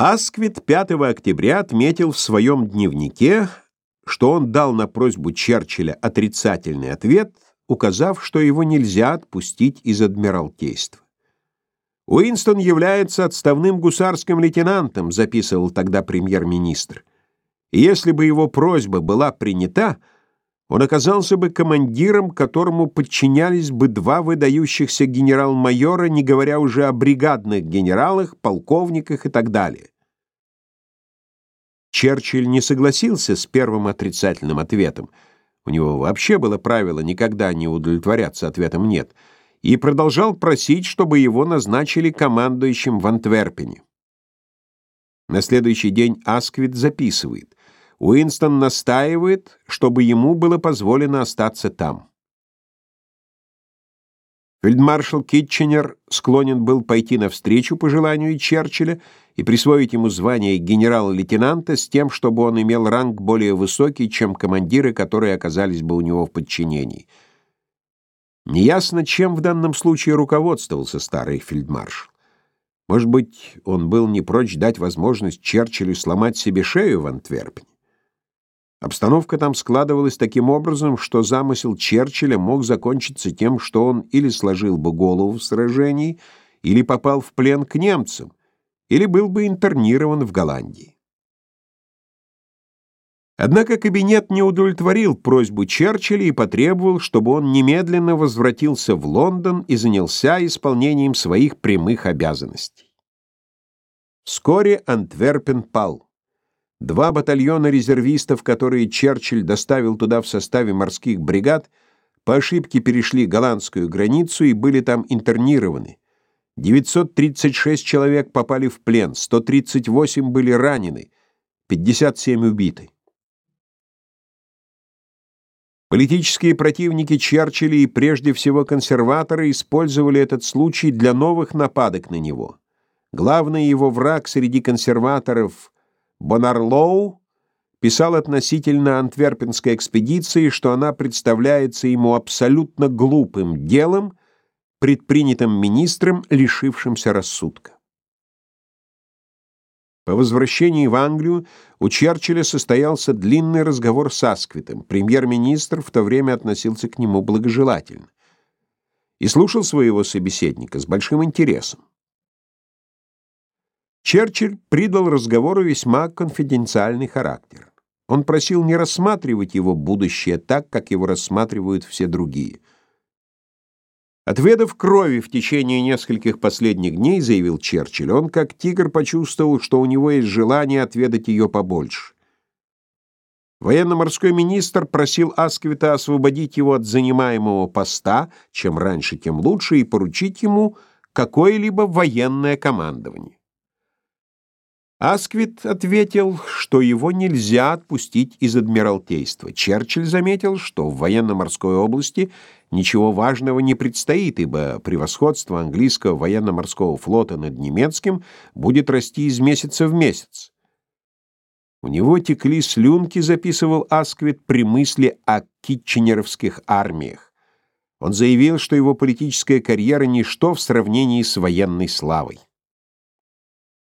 Асквит 5 октября отметил в своем дневнике, что он дал на просьбу Черчилля отрицательный ответ, указав, что его нельзя отпустить из Адмиралтейства. «Уинстон является отставным гусарским лейтенантом», записывал тогда премьер-министр. Если бы его просьба была принята, он оказался бы командиром, которому подчинялись бы два выдающихся генерал-майора, не говоря уже о бригадных генералах, полковниках и так далее. Черчилль не согласился с первым отрицательным ответом. У него вообще было правило никогда не удовлетворяться ответом «нет», и продолжал просить, чтобы его назначили командующим в Антверпене. На следующий день Асквит записывает. Уинстон настаивает, чтобы ему было позволено остаться там. Фельдмаршал Китченер склонен был пойти навстречу по желанию Черчилля и присвоить ему звание генерал-лейтенанта с тем, чтобы он имел ранг более высокий, чем командиры, которые оказались бы у него в подчинении. Неясно, чем в данном случае руководствовался старый фельдмаршал. Может быть, он был не прочь дать возможность Черчиллю сломать себе шею в Антверпене. Обстановка там складывалась таким образом, что замысел Черчилля мог закончиться тем, что он или сложил бы голову в сражении, или попал в плен к немцам, или был бы интернирован в Голландии. Однако кабинет не удовлетворил просьбу Черчилля и потребовал, чтобы он немедленно возвратился в Лондон и занялся исполнением своих прямых обязанностей. Вскоре Антверпен пал. Два батальона резервистов, которые Черчилль доставил туда в составе морских бригад, по ошибке перешли голландскую границу и были там интернированы. 936 человек попали в плен, 138 были ранены, 57 убиты. Политические противники Черчилля и прежде всего консерваторы использовали этот случай для новых нападок на него. Главный его враг среди консерваторов – Бонарлоу писал относительно антверпенской экспедиции, что она представляется ему абсолютно глупым делом, предпринятым министром, лишившимся рассудка. По возвращении в Англию у Черчилля состоялся длинный разговор с Асквитом. Премьер-министр в то время относился к нему благожелательно и слушал своего собеседника с большим интересом. Черчилль придал разговору весьма конфиденциальный характер. Он просил не рассматривать его будущее так, как его рассматривают все другие. Отведав крови в течение нескольких последних дней, заявил Черчилль, он как тигр почувствовал, что у него есть желание отведать ее побольше. Военно-морской министр просил Асквита освободить его от занимаемого поста, чем раньше, тем лучше, и поручить ему какое-либо военное командование. Асквит ответил, что его нельзя отпустить из Адмиралтейства. Черчилль заметил, что в военно-морской области ничего важного не предстоит, ибо превосходство английского военно-морского флота над немецким будет расти из месяца в месяц. У него текли слюнки, записывал Асквит, при мысли о китченеровских армиях. Он заявил, что его политическая карьера — ничто в сравнении с военной славой.